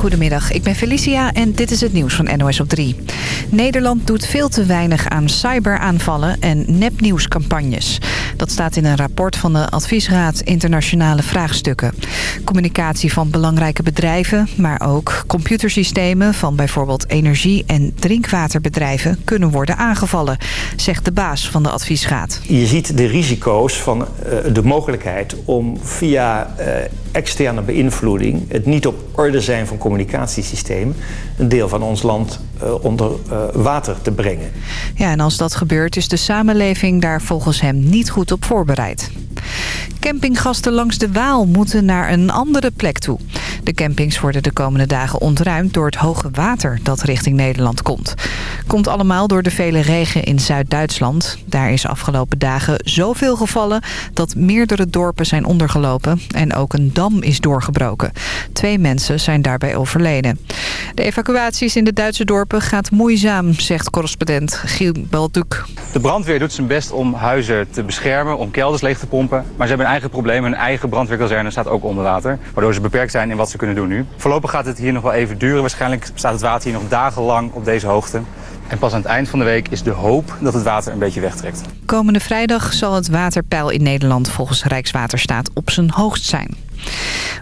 Goedemiddag, ik ben Felicia en dit is het nieuws van NOS op 3. Nederland doet veel te weinig aan cyberaanvallen en nepnieuwscampagnes. Dat staat in een rapport van de Adviesraad Internationale Vraagstukken. Communicatie van belangrijke bedrijven, maar ook computersystemen van bijvoorbeeld energie- en drinkwaterbedrijven kunnen worden aangevallen, zegt de baas van de Adviesraad. Je ziet de risico's van uh, de mogelijkheid om via uh, externe beïnvloeding, het niet op orde zijn van communicatiesystemen, een deel van ons land onder uh, water te brengen. Ja, en als dat gebeurt is de samenleving daar volgens hem niet goed op voorbereid. Campinggasten langs de Waal moeten naar een andere plek toe. De campings worden de komende dagen ontruimd door het hoge water dat richting Nederland komt. Komt allemaal door de vele regen in Zuid-Duitsland. Daar is afgelopen dagen zoveel gevallen dat meerdere dorpen zijn ondergelopen. En ook een dam is doorgebroken. Twee mensen zijn daarbij overleden. De evacuaties in de Duitse dorpen gaat moeizaam, zegt correspondent Giel Balduk. De brandweer doet zijn best om huizen te beschermen, om kelders leeg te pompen. Maar ze hebben een eigen probleem. Hun eigen brandweerkazerne staat ook onder water. Waardoor ze beperkt zijn in wat ze kunnen doen nu. Voorlopig gaat het hier nog wel even duren. Waarschijnlijk staat het water hier nog dagenlang op deze hoogte. En pas aan het eind van de week is de hoop dat het water een beetje wegtrekt. Komende vrijdag zal het waterpeil in Nederland volgens Rijkswaterstaat op zijn hoogst zijn.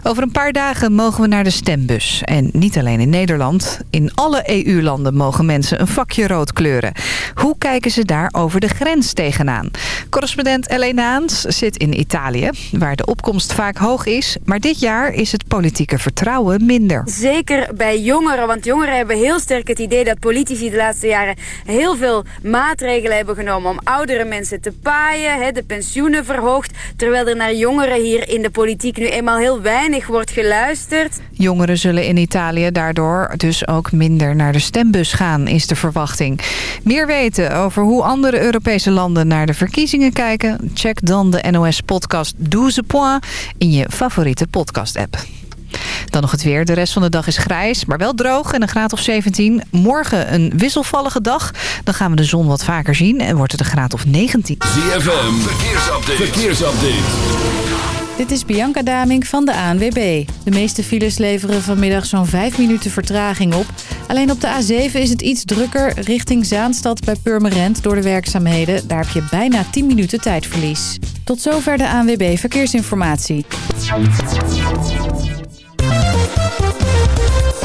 Over een paar dagen mogen we naar de stembus. En niet alleen in Nederland. In alle EU-landen mogen mensen een vakje rood kleuren. Hoe kijken ze daar over de grens tegenaan? Correspondent Elena Haans zit in Italië, waar de opkomst vaak hoog is. Maar dit jaar is het politieke vertrouwen minder. Zeker bij jongeren, want jongeren hebben heel sterk het idee... dat politici de laatste jaren heel veel maatregelen hebben genomen... om oudere mensen te paaien, de pensioenen verhoogd... terwijl er naar jongeren hier in de politiek nu eenmaal heel weinig wordt geluisterd. Jongeren zullen in Italië daardoor dus ook minder naar de stembus gaan, is de verwachting. Meer weten over hoe andere Europese landen naar de verkiezingen kijken? Check dan de NOS-podcast 12 Point in je favoriete podcast-app. Dan nog het weer. De rest van de dag is grijs, maar wel droog en een graad of 17. Morgen een wisselvallige dag. Dan gaan we de zon wat vaker zien en wordt het een graad of 19. ZFM, verkeersupdate. verkeersupdate. Dit is Bianca Daming van de ANWB. De meeste files leveren vanmiddag zo'n 5 minuten vertraging op. Alleen op de A7 is het iets drukker richting Zaanstad bij Purmerend door de werkzaamheden. Daar heb je bijna 10 minuten tijdverlies. Tot zover de ANWB Verkeersinformatie.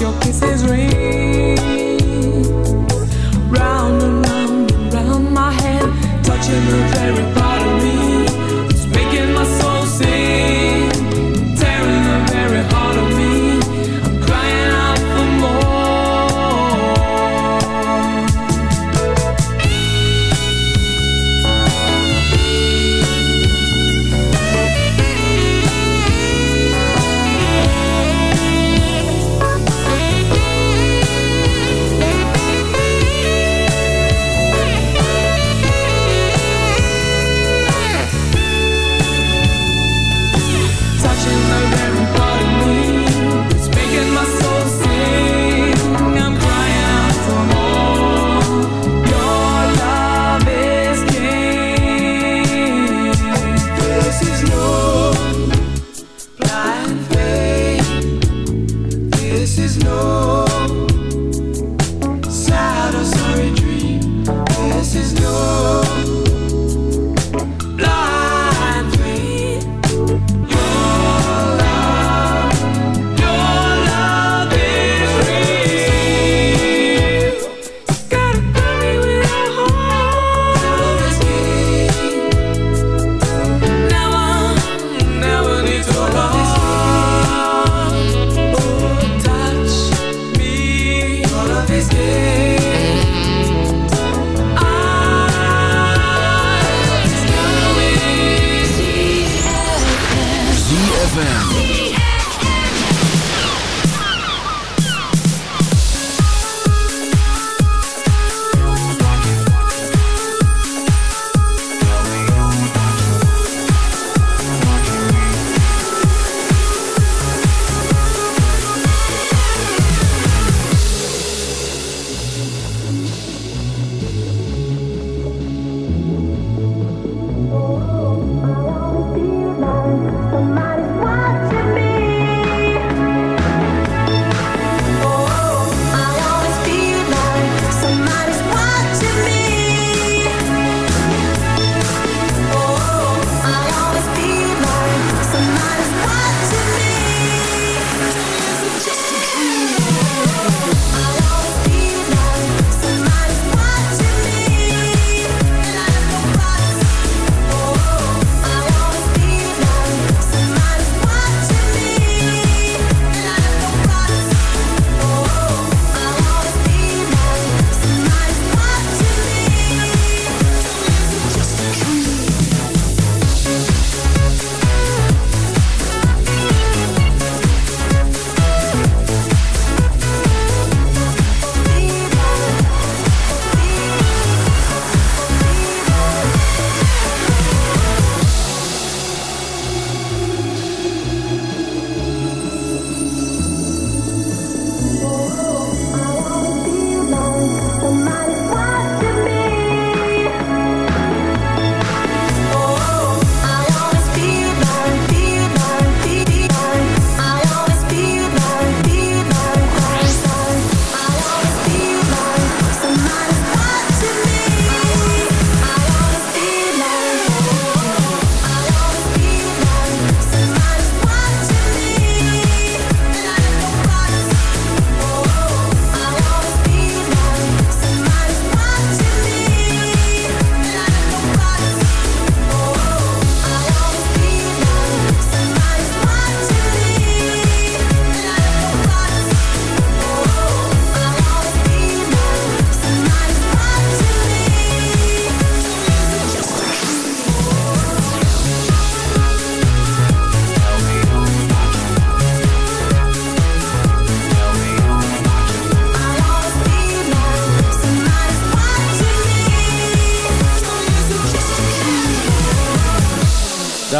Your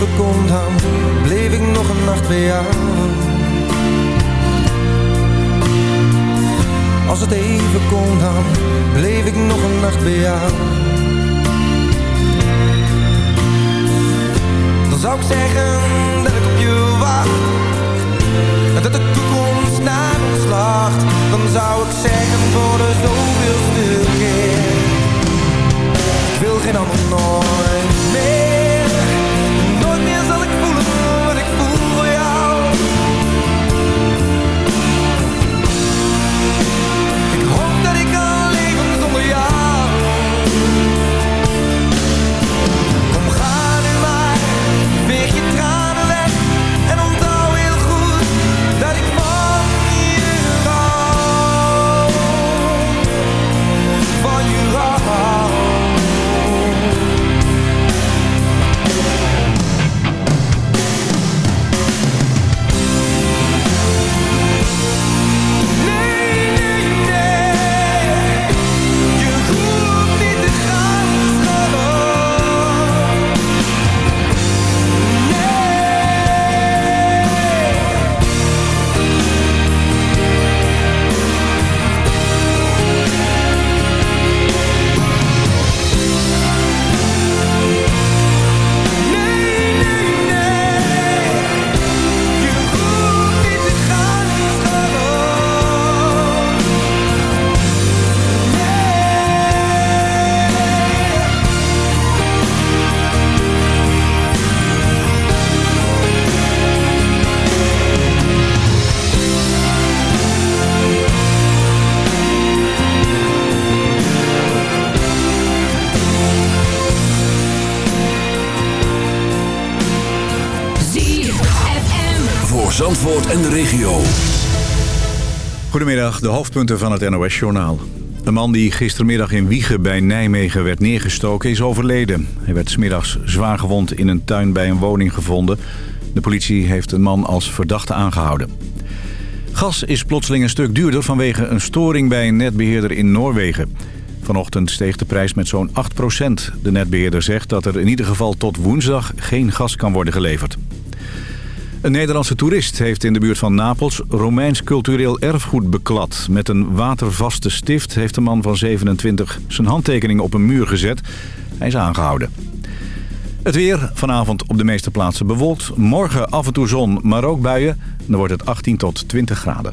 Even komt, dan bleef ik nog een nacht bij jou. Als het even kon, dan bleef ik nog een nacht bij jou. Dan zou ik zeggen De hoofdpunten van het NOS-journaal. De man die gistermiddag in Wiegen bij Nijmegen werd neergestoken is overleden. Hij werd smiddags zwaar gewond in een tuin bij een woning gevonden. De politie heeft een man als verdachte aangehouden. Gas is plotseling een stuk duurder vanwege een storing bij een netbeheerder in Noorwegen. Vanochtend steeg de prijs met zo'n 8% De netbeheerder zegt dat er in ieder geval tot woensdag geen gas kan worden geleverd. Een Nederlandse toerist heeft in de buurt van Napels Romeins cultureel erfgoed beklad. Met een watervaste stift heeft de man van 27 zijn handtekening op een muur gezet. Hij is aangehouden. Het weer, vanavond op de meeste plaatsen bewolkt. Morgen af en toe zon, maar ook buien. Dan wordt het 18 tot 20 graden.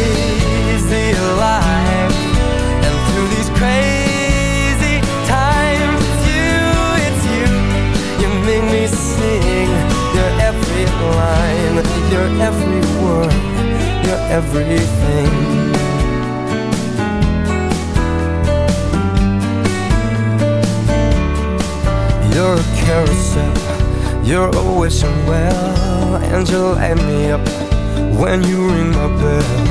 when you ring my bell.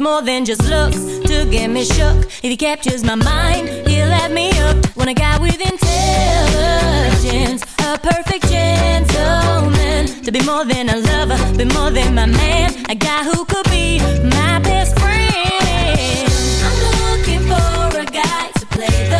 more than just looks to get me shook. If he captures my mind, he'll have me hooked. When a guy with intelligence, a perfect gentleman, to be more than a lover, be more than my man, a guy who could be my best friend. I'm looking for a guy to play the